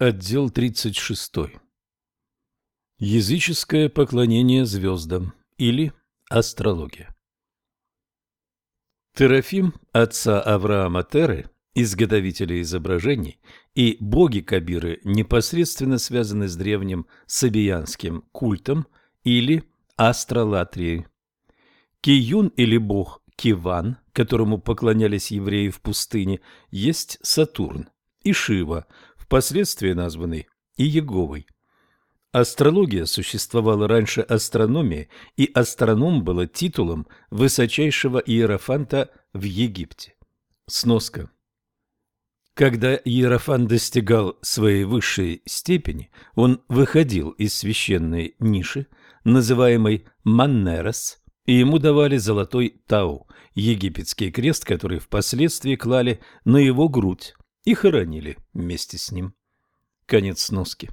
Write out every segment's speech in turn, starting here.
Отдел 36. Языческое поклонение звездам или астрология. Терафим, отца Авраама Теры, изготовителя изображений, и боги Кабиры непосредственно связаны с древним сабиянским культом или астролатрией. Киюн или бог Киван, которому поклонялись евреи в пустыне, есть Сатурн, и Шива – впоследствии названный и Еговой. Астрология существовала раньше астрономии, и астроном было титулом высочайшего иерофанта в Египте. Сноска. Когда Иерофант достигал своей высшей степени, он выходил из священной ниши, называемой Маннерос, и ему давали золотой тау, египетский крест, который впоследствии клали на его грудь, и хоронили вместе с ним. Конец сноски.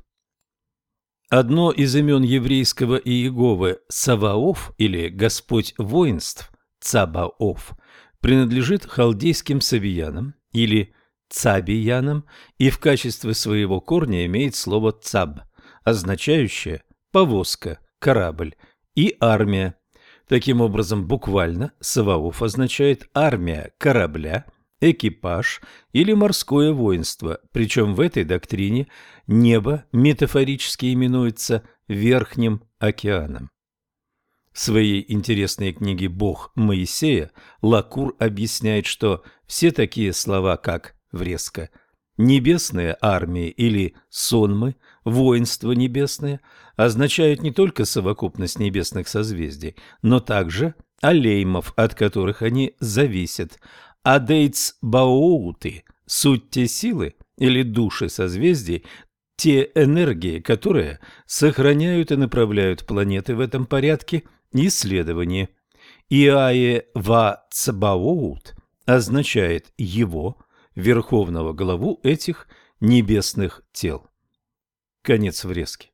Одно из имен еврейского Иеговы Саваоф или Господь воинств Цабаоф принадлежит халдейским савиянам или цабиянам и в качестве своего корня имеет слово цаб, означающее повозка, корабль и армия. Таким образом, буквально Саваоф означает армия корабля экипаж или морское воинство, причем в этой доктрине небо метафорически именуется Верхним океаном. В своей интересной книге «Бог Моисея» Лакур объясняет, что все такие слова, как «врезка», «небесные армии» или «сонмы», «воинство небесное» означают не только совокупность небесных созвездий, но также алеймов, от которых они зависят, Адейтс Баоуты – суть те силы или души созвездий, те энергии, которые сохраняют и направляют планеты в этом порядке исследования. Иае Ва Цбаоут означает «его», верховного главу этих небесных тел. Конец врезки.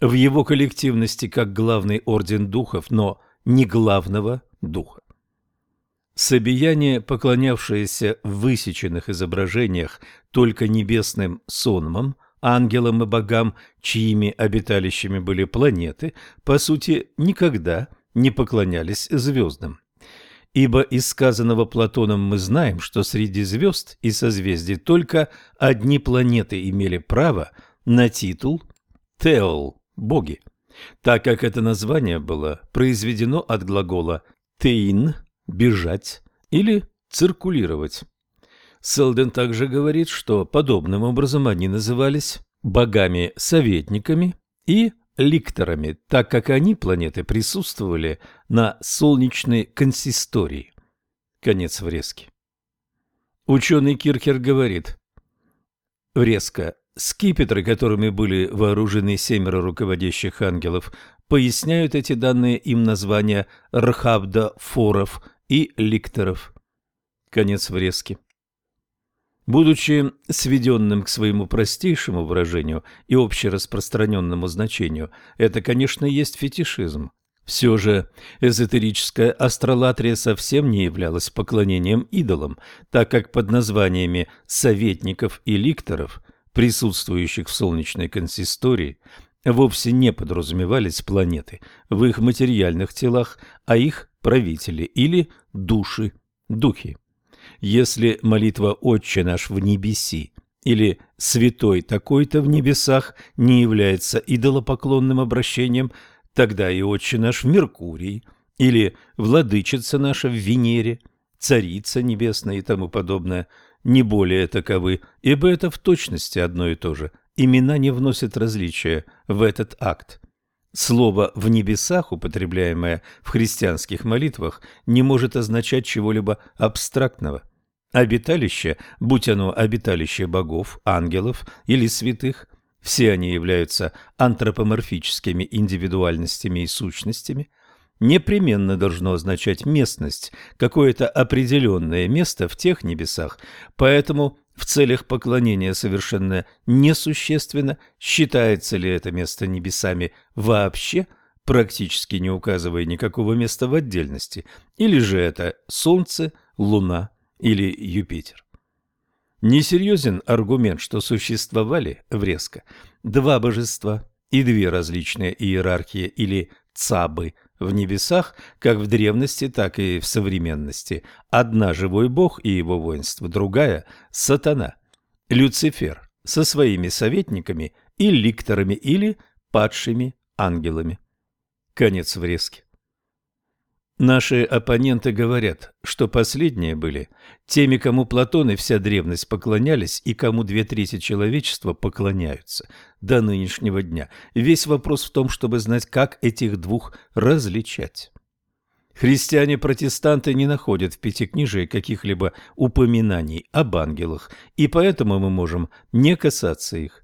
В его коллективности как главный орден духов, но не главного духа. Собияние, поклонявшееся в высеченных изображениях только небесным сонмам, ангелам и богам, чьими обиталищами были планеты, по сути, никогда не поклонялись звездам. Ибо из сказанного Платоном мы знаем, что среди звезд и созвездий только одни планеты имели право на титул «теол» – «боги», так как это название было произведено от глагола «тейн» бежать или циркулировать. Селден также говорит, что подобным образом они назывались богами-советниками и ликторами, так как они, планеты, присутствовали на солнечной консистории. Конец врезки. Ученый Киркер говорит, врезка, скипетры, которыми были вооружены семеро руководящих ангелов, поясняют эти данные им названия Рхабда Форов и ликторов. Конец врезки. Будучи сведенным к своему простейшему выражению и общераспространенному значению, это, конечно, есть фетишизм. Все же эзотерическая астролатрия совсем не являлась поклонением идолам, так как под названиями советников и ликторов, присутствующих в солнечной консистории, вовсе не подразумевались планеты в их материальных телах, а их правители или души, духи. Если молитва «Отче наш в небеси» или «Святой такой-то в небесах» не является идолопоклонным обращением, тогда и «Отче наш в Меркурии» или «Владычица наша в Венере», «Царица небесная» и тому подобное не более таковы, ибо это в точности одно и то же. Имена не вносят различия в этот акт. Слово «в небесах», употребляемое в христианских молитвах, не может означать чего-либо абстрактного. Обиталище, будь оно обиталище богов, ангелов или святых, все они являются антропоморфическими индивидуальностями и сущностями, непременно должно означать местность, какое-то определенное место в тех небесах, поэтому в целях поклонения совершенно несущественно, считается ли это место небесами вообще, практически не указывая никакого места в отдельности, или же это Солнце, Луна или Юпитер. Несерьезен аргумент, что существовали в резко два божества и две различные иерархии или цабы в небесах, как в древности, так и в современности. Одна – живой бог и его воинство, другая – сатана, Люцифер со своими советниками и ликторами или падшими ангелами. Конец врезки. Наши оппоненты говорят, что последние были теми, кому Платон и вся древность поклонялись, и кому две трети человечества поклоняются до нынешнего дня. Весь вопрос в том, чтобы знать, как этих двух различать. Христиане-протестанты не находят в Пятикнижии каких-либо упоминаний об ангелах, и поэтому мы можем не касаться их.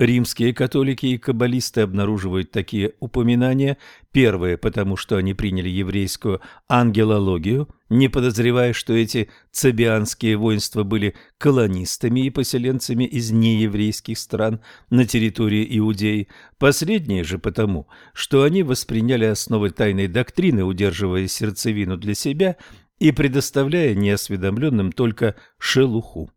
Римские католики и каббалисты обнаруживают такие упоминания. Первые, потому что они приняли еврейскую ангелологию, не подозревая, что эти цабианские воинства были колонистами и поселенцами из нееврейских стран на территории Иудеи. Последние же потому, что они восприняли основы тайной доктрины, удерживая сердцевину для себя и предоставляя неосведомленным только шелуху.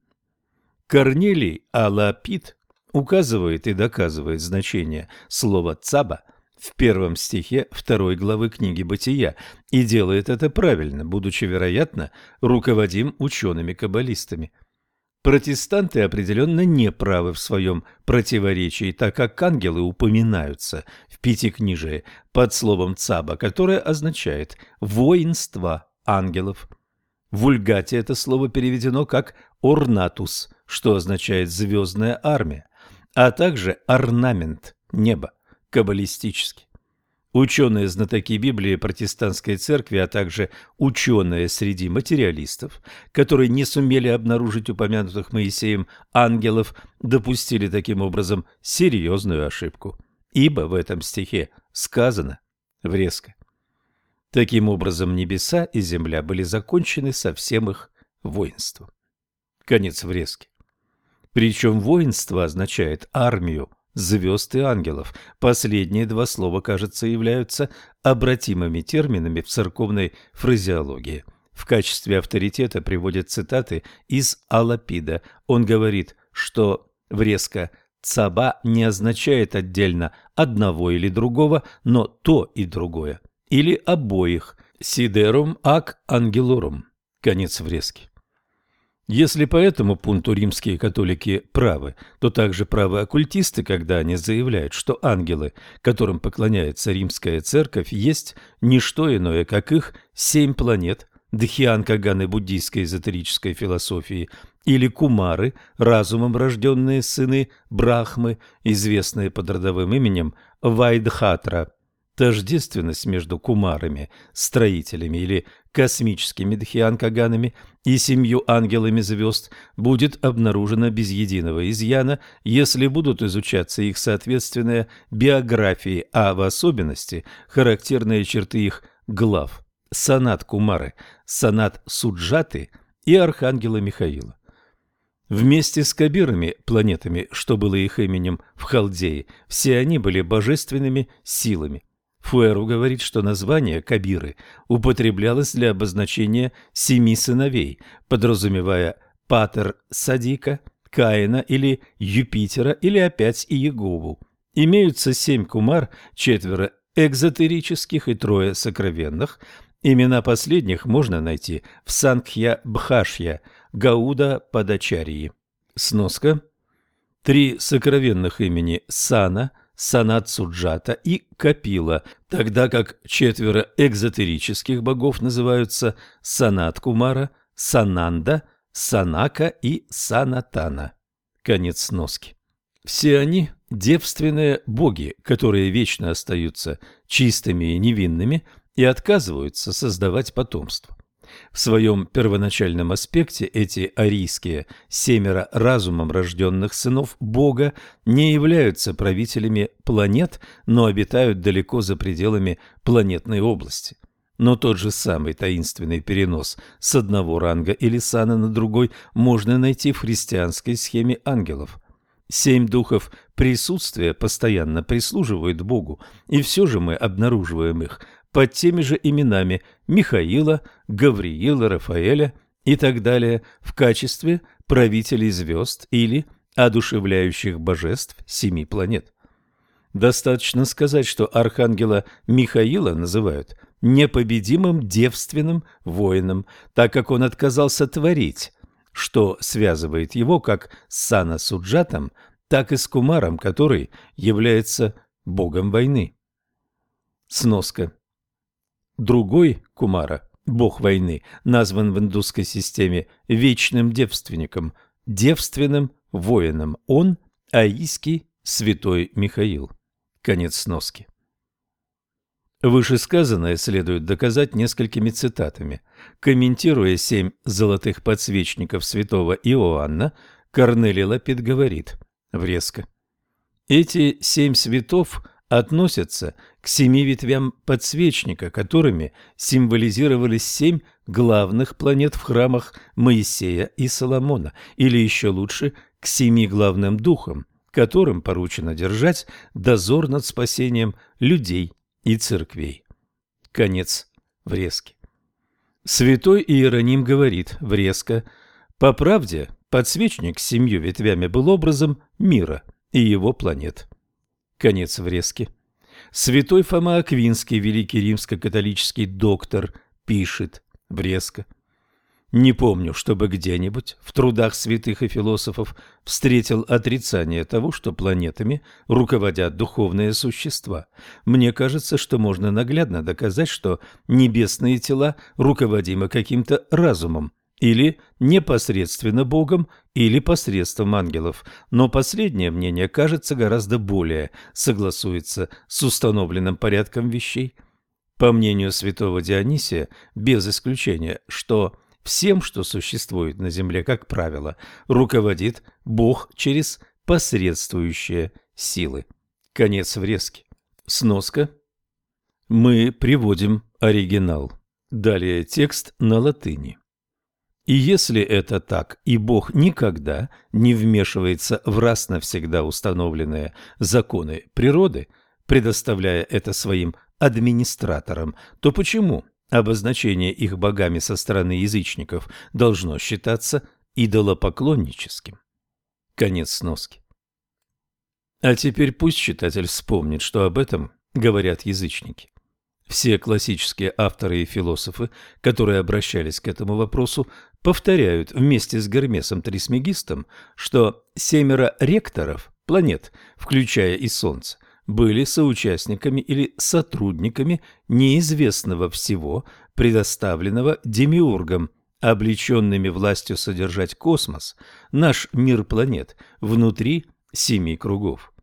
Корнелий Алапит указывает и доказывает значение слова «цаба» в первом стихе второй главы книги «Бытия» и делает это правильно, будучи, вероятно, руководим учеными-каббалистами. Протестанты определенно не правы в своем противоречии, так как ангелы упоминаются в Пятикнижии под словом «цаба», которое означает «воинство ангелов». В вульгате это слово переведено как «орнатус», что означает «звездная армия» а также орнамент неба, каббалистический. Ученые-знатоки Библии протестантской церкви, а также ученые среди материалистов, которые не сумели обнаружить упомянутых Моисеем ангелов, допустили таким образом серьезную ошибку. Ибо в этом стихе сказано врезко. Таким образом, небеса и земля были закончены со всем их воинством. Конец врезки. Причем воинство означает армию, звезд и ангелов. Последние два слова, кажется, являются обратимыми терминами в церковной фразеологии. В качестве авторитета приводят цитаты из Алапида. Он говорит, что врезка «цаба» не означает отдельно одного или другого, но то и другое. Или обоих. «Сидерум ак ангелорум». Конец врезки. Если по этому пункту римские католики правы, то также правы оккультисты, когда они заявляют, что ангелы, которым поклоняется римская церковь, есть не что иное, как их семь планет, дхьянкаганы буддийской эзотерической философии, или кумары, разумом рожденные сыны Брахмы, известные под родовым именем Вайдхатра – Тождественность между кумарами, строителями или космическими дхианкаганами и семью ангелами звезд будет обнаружена без единого изъяна, если будут изучаться их соответственные биографии, а в особенности характерные черты их глав – сонат Кумары, сонат Суджаты и архангела Михаила. Вместе с Кабирами, планетами, что было их именем в Халдее, все они были божественными силами – Фуэру говорит, что название Кабиры употреблялось для обозначения семи сыновей, подразумевая Патер Садика, Каина или Юпитера или опять Иегову. Имеются семь кумар, четверо экзотерических и трое сокровенных. Имена последних можно найти в Санкхья-Бхашья, Гауда Падачарии. Сноска. Три сокровенных имени Сана – Санат Суджата и Капила, тогда как четверо экзотерических богов называются Санат Кумара, Сананда, Санака и Санатана. Конец сноски. Все они – девственные боги, которые вечно остаются чистыми и невинными и отказываются создавать потомство. В своем первоначальном аспекте эти арийские семеро разумом рожденных сынов Бога не являются правителями планет, но обитают далеко за пределами планетной области. Но тот же самый таинственный перенос с одного ранга или сана на другой можно найти в христианской схеме ангелов. Семь духов присутствия постоянно прислуживают Богу, и все же мы обнаруживаем их под теми же именами Михаила, Гавриила, Рафаэля и так далее в качестве правителей звезд или одушевляющих божеств семи планет. Достаточно сказать, что архангела Михаила называют непобедимым девственным воином, так как он отказался творить, что связывает его как с Сана Суджатом, так и с Кумаром, который является богом войны. Сноска. Другой Кумара, бог войны, назван в индусской системе вечным девственником, девственным воином. Он – аийский святой Михаил. Конец сноски. Вышесказанное следует доказать несколькими цитатами. Комментируя семь золотых подсвечников святого Иоанна, Корнелий Лапид говорит, врезко, «Эти семь светов относятся к семи ветвям подсвечника, которыми символизировались семь главных планет в храмах Моисея и Соломона, или еще лучше, к семи главным духам, которым поручено держать дозор над спасением людей и церквей. Конец врезки. Святой Иероним говорит врезко, по правде подсвечник с семью ветвями был образом мира и его планет. Конец врезки. Святой Фома Аквинский, великий римско-католический доктор, пишет врезко. Не помню, чтобы где-нибудь в трудах святых и философов встретил отрицание того, что планетами руководят духовные существа. Мне кажется, что можно наглядно доказать, что небесные тела руководимы каким-то разумом, или непосредственно Богом, или посредством ангелов, но последнее мнение кажется гораздо более согласуется с установленным порядком вещей. По мнению святого Дионисия, без исключения, что всем, что существует на земле, как правило, руководит Бог через посредствующие силы. Конец врезки. Сноска. Мы приводим оригинал. Далее текст на латыни. И если это так, и Бог никогда не вмешивается в раз навсегда установленные законы природы, предоставляя это своим администраторам, то почему обозначение их богами со стороны язычников должно считаться идолопоклонническим? Конец сноски. А теперь пусть читатель вспомнит, что об этом говорят язычники. Все классические авторы и философы, которые обращались к этому вопросу, повторяют вместе с Гермесом Трисмегистом, что семеро ректоров планет, включая и Солнце, были соучастниками или сотрудниками неизвестного всего, предоставленного Демиургом, облеченными властью содержать космос, наш мир планет, внутри семи кругов.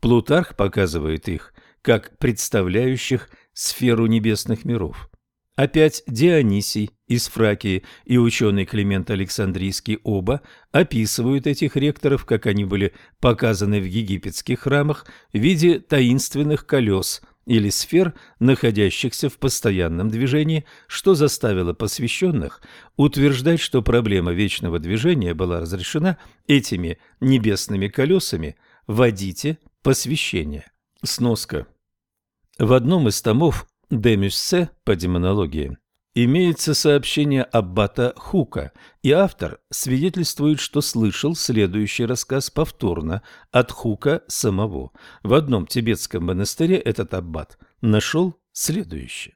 Плутарх показывает их как представляющих сферу небесных миров. Опять Дионисий из Фракии и ученый Климент Александрийский оба описывают этих ректоров, как они были показаны в египетских храмах в виде таинственных колес или сфер, находящихся в постоянном движении, что заставило посвященных утверждать, что проблема вечного движения была разрешена этими небесными колесами «Водите посвящение». Сноска. В одном из томов де Мюссе по демонологии имеется сообщение аббата Хука, и автор свидетельствует, что слышал следующий рассказ повторно от Хука самого. В одном тибетском монастыре этот аббат нашел следующее.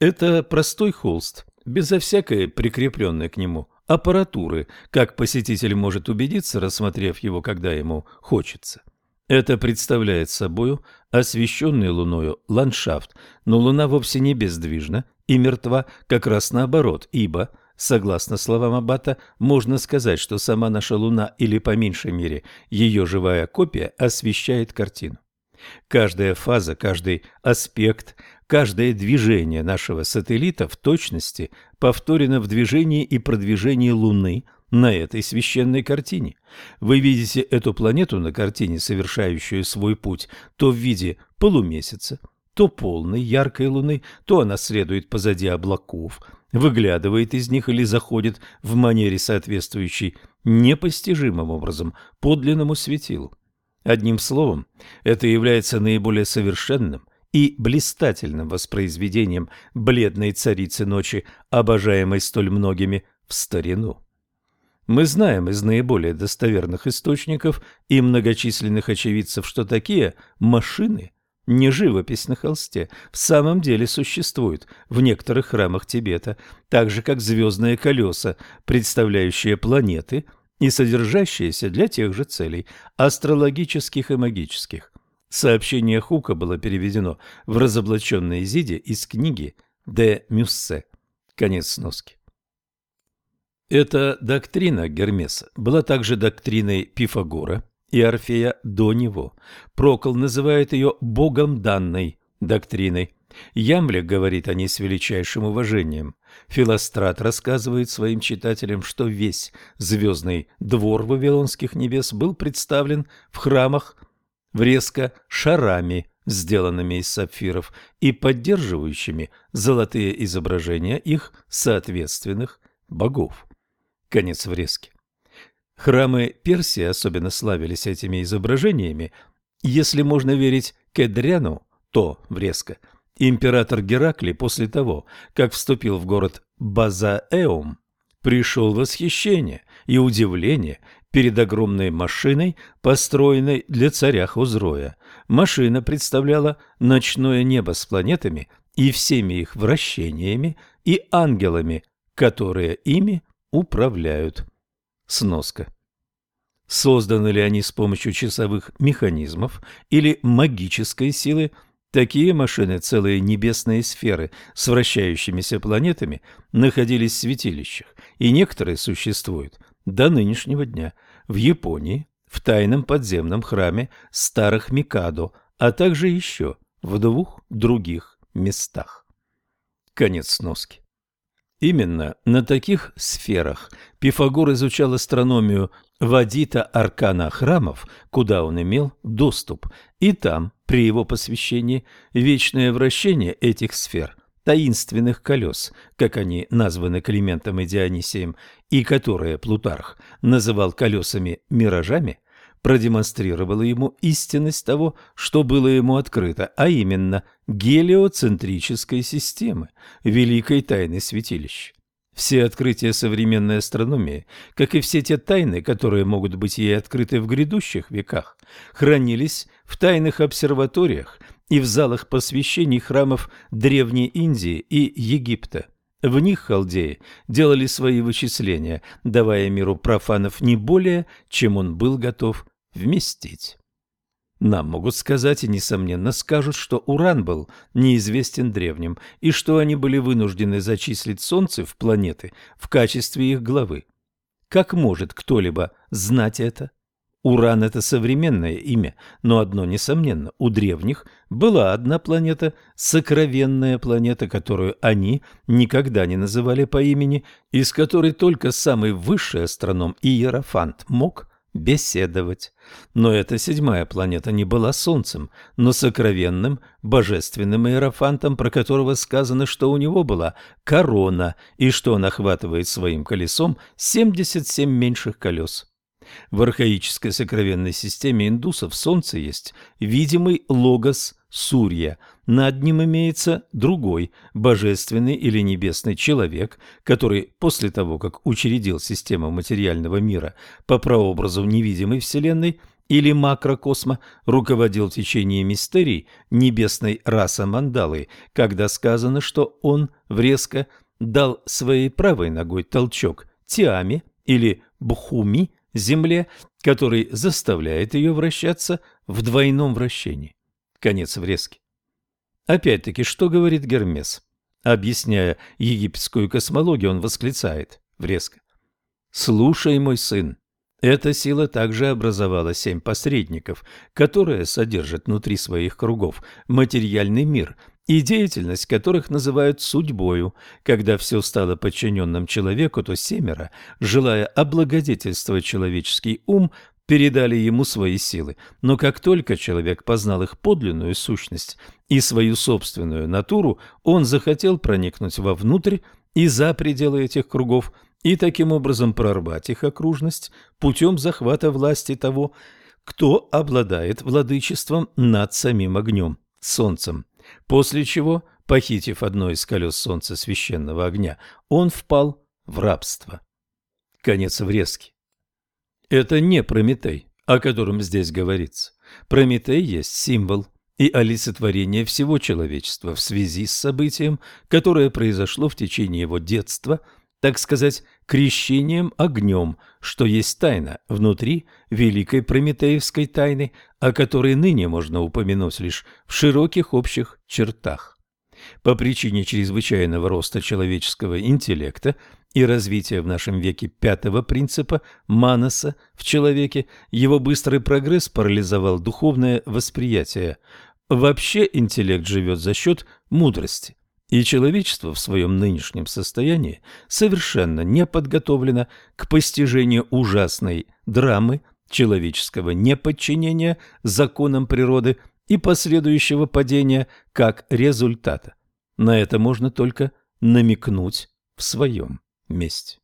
Это простой холст, безо всякой прикрепленной к нему аппаратуры, как посетитель может убедиться, рассмотрев его, когда ему хочется. Это представляет собою освещенный луною ландшафт, но луна вовсе не бездвижна и мертва, как раз наоборот, ибо, согласно словам Аббата, можно сказать, что сама наша луна, или по меньшей мере ее живая копия, освещает картину. Каждая фаза, каждый аспект, каждое движение нашего сателлита в точности повторено в движении и продвижении Луны – на этой священной картине. Вы видите эту планету на картине, совершающую свой путь, то в виде полумесяца, то полной яркой луны, то она следует позади облаков, выглядывает из них или заходит в манере соответствующей непостижимым образом подлинному светилу. Одним словом, это является наиболее совершенным и блистательным воспроизведением бледной царицы ночи, обожаемой столь многими в старину. Мы знаем из наиболее достоверных источников и многочисленных очевидцев, что такие машины, не живопись на холсте, в самом деле существуют в некоторых храмах Тибета, так же как звездные колеса, представляющие планеты и содержащиеся для тех же целей, астрологических и магических. Сообщение Хука было переведено в разоблаченной Изиде из книги «Де Мюссе». Конец сноски. Эта доктрина Гермеса была также доктриной Пифагора и Орфея до него. Прокол называет ее «богом данной» доктриной. Ямле говорит о ней с величайшим уважением. Филострат рассказывает своим читателям, что весь звездный двор вавилонских небес был представлен в храмах врезко шарами, сделанными из сапфиров и поддерживающими золотые изображения их соответственных богов. Конец врезки. Храмы Персии особенно славились этими изображениями. Если можно верить Кедряну, то врезка. Император Геракли после того, как вступил в город Базаэум, пришел восхищение и удивление перед огромной машиной, построенной для царя Хузроя. Машина представляла ночное небо с планетами и всеми их вращениями и ангелами, которые ими управляют. Сноска. Созданы ли они с помощью часовых механизмов или магической силы, такие машины, целые небесные сферы с вращающимися планетами, находились в святилищах, и некоторые существуют до нынешнего дня в Японии, в тайном подземном храме старых Микадо, а также еще в двух других местах. Конец сноски. Именно на таких сферах Пифагор изучал астрономию Вадита Аркана храмов, куда он имел доступ, и там, при его посвящении, вечное вращение этих сфер, таинственных колес, как они названы Климентом и Дионисием, и которые Плутарх называл колесами-миражами, продемонстрировала ему истинность того, что было ему открыто, а именно гелиоцентрической системы, великой тайны святилища. Все открытия современной астрономии, как и все те тайны, которые могут быть ей открыты в грядущих веках, хранились в тайных обсерваториях и в залах посвящений храмов Древней Индии и Египта. В них халдеи делали свои вычисления, давая миру профанов не более, чем он был готов вместить. Нам могут сказать и, несомненно, скажут, что уран был неизвестен древним, и что они были вынуждены зачислить Солнце в планеты в качестве их главы. Как может кто-либо знать это? Уран – это современное имя, но одно несомненно, у древних была одна планета, сокровенная планета, которую они никогда не называли по имени, из которой только самый высший астроном Иерофант мог беседовать. Но эта седьмая планета не была Солнцем, но сокровенным, божественным иерофантом, про которого сказано, что у него была корона и что он охватывает своим колесом 77 меньших колес. В архаической сокровенной системе индусов Солнце есть видимый логос Сурья. Над ним имеется другой, божественный или небесный человек, который после того, как учредил систему материального мира по прообразу невидимой Вселенной или макрокосма, руководил в течение мистерий небесной расы Мандалы, когда сказано, что он врезко дал своей правой ногой толчок Тиаме или Бхуми, земле, который заставляет ее вращаться в двойном вращении. Конец врезки. Опять-таки, что говорит Гермес? Объясняя египетскую космологию, он восклицает врезко. «Слушай, мой сын, эта сила также образовала семь посредников, которые содержат внутри своих кругов материальный мир и деятельность которых называют судьбою. Когда все стало подчиненным человеку, то семеро, желая облагодетельствовать человеческий ум, передали ему свои силы. Но как только человек познал их подлинную сущность и свою собственную натуру, он захотел проникнуть вовнутрь и за пределы этих кругов и таким образом прорвать их окружность путем захвата власти того, кто обладает владычеством над самим огнем, солнцем. После чего, похитив одно из колес солнца священного огня, он впал в рабство. Конец врезки. Это не Прометей, о котором здесь говорится. Прометей есть символ и олицетворение всего человечества в связи с событием, которое произошло в течение его детства, так сказать, крещением огнем, что есть тайна внутри великой прометеевской тайны, о которой ныне можно упомянуть лишь в широких общих чертах. По причине чрезвычайного роста человеческого интеллекта и развития в нашем веке пятого принципа Манаса в человеке, его быстрый прогресс парализовал духовное восприятие. Вообще интеллект живет за счет мудрости, и человечество в своем нынешнем состоянии совершенно не подготовлено к постижению ужасной драмы человеческого неподчинения законам природы и последующего падения как результата. На это можно только намекнуть в своем месте.